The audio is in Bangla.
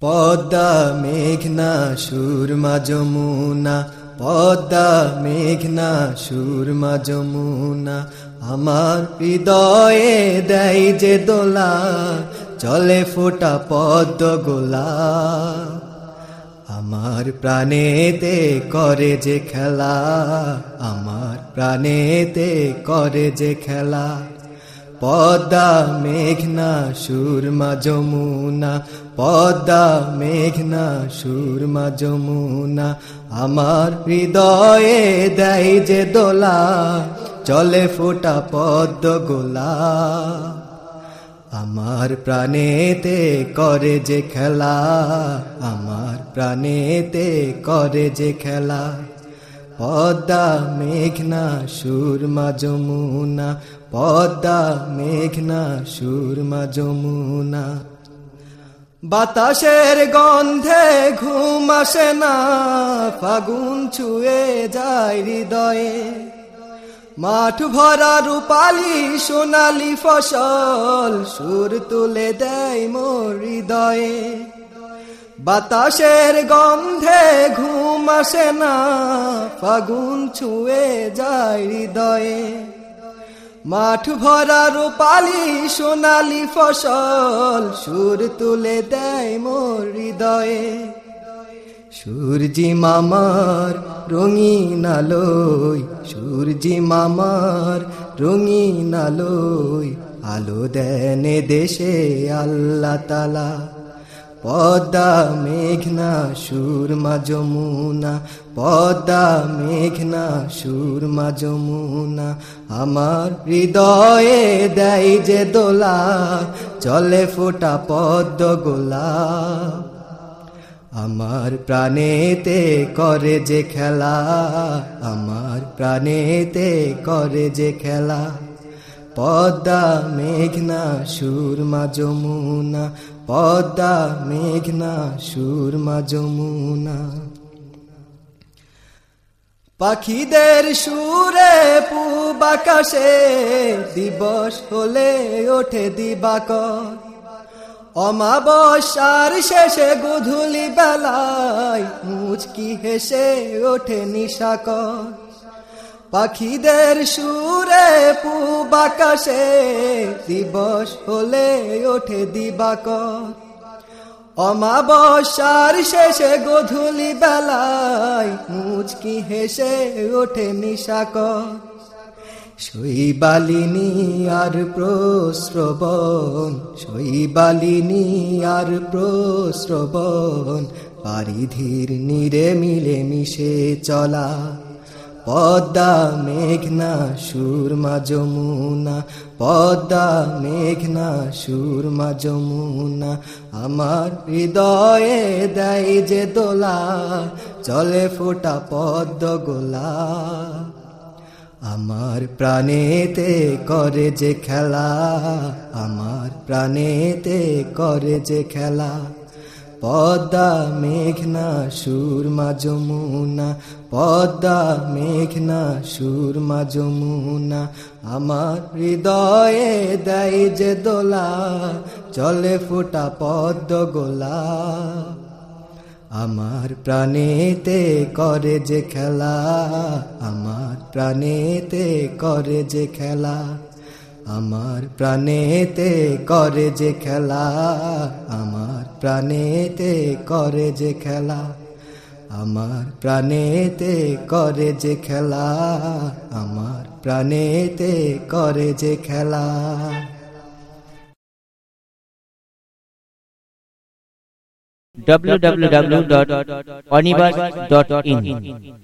পদ্মা মেঘনা সুরমা যমুনা, পদ্মা মেঘনা সুরমা যমুনা। আমার হৃদয়ে দেয় যে দোলা, চলে ফোটা পদ্ম গোলা। আমার প্রাণেতে করে যে খেলা, আমার প্রাণেতে করে যে খেলা। পদ্মা মেঘনা সুরমা যমুনা পদ্মা, মেঘনা, সুরমা, যমুনা আমার হৃদয়ে দেয় যে দোলা। চলে ফোটা পদ্ম গোলা। আমার প্রাণেতে করে যে খেলা, আমার প্রাণেতে করে যে খেলা। পদ্মা, মেঘনা, সুরমা, যমুনা, পদ্মা, মেঘনা, সুরমা, যমুনা। বাতাসের গন্ধে ঘুম আসে না, ফাগুন ছুঁয়ে যায় হৃদয়ে। মাঠ ভরা রূপালি সোনালি ফসল সুর তুলে দেয় মোর হৃদয়ে। বাতাসের গন্ধে ঘুম আসে না, ফাগুন ছুঁয়ে যায় হৃদয়ে। মাঠ ভরা রূপালি সোনালি ফসল সুর তুলে দেয় মোর হৃদয়ে। সূর্যি মামার রঙিন আলোয়, সূর্যি মামার রঙিন আলোয়, আলো দেনে দেশে আল্লাহ তালা। পদ্মা মেঘনা সুরমা যমুনা, পদ্মা মেঘনা সুরমা যমুনা, আমার হৃদয়ে দেয় যে দোলা চলে ফোটা পদ্ম গোলা আমার প্রাণেতে করে যে খেলা, আমার প্রাণেতে করে যে খেলা। পদ্মা, মেঘনা, সুরমা, যমুনা। পদ্মা, মেঘনা, সুরমা, যমুনা। পাখিদের সুরে পুবাকাশে দিবস হলে ওঠে দিবাকর। অমাবস্যার শেষে গধুলি বেলায় মুচকি হেসে ওঠে নিশাকর। পাখিদের সুরে পুবাকাশে দিবস হলে ওঠে দিবাকর। অমাবস্যার শেষে গধুলি বেলায় মুচকি হেসে ওঠে নিশাকর। শৈবালিনী আর প্রশ্রবণ শৈবালিনী আর প্রশ্রবণ পারিধির নিরে মিলে মিশে চলা। পদ্মা মেঘনা সুরমা যমুনা, পদ্মা মেঘনা সুরমা যমুনা, আমার হৃদয়ে দেয় যে দোলা, চলে ফোটা পদ্ম গোলা। আমার প্রাণেতে করে যে খেলা, আমার প্রাণেতে করে যে খেলা। পদ্মা মেঘনা সুরমা যমুনা, পদ্মা মেঘনা সুরমা যমুনা, আমার হৃদয়ে দেয় যে দোলা চলে ফোটা পদ্ম গোলা। আমার প্রাণেতে করে যে খেলা, আমার প্রাণেতে করে যে খেলা, আমার প্রাণেতে করে যে খেলা, আমার প্রাণেতে করে যে খেলা, আমার প্রাণেতে করে যে খেলা, আমার প্রাণেতে করে যে খেলা। www.onibus.in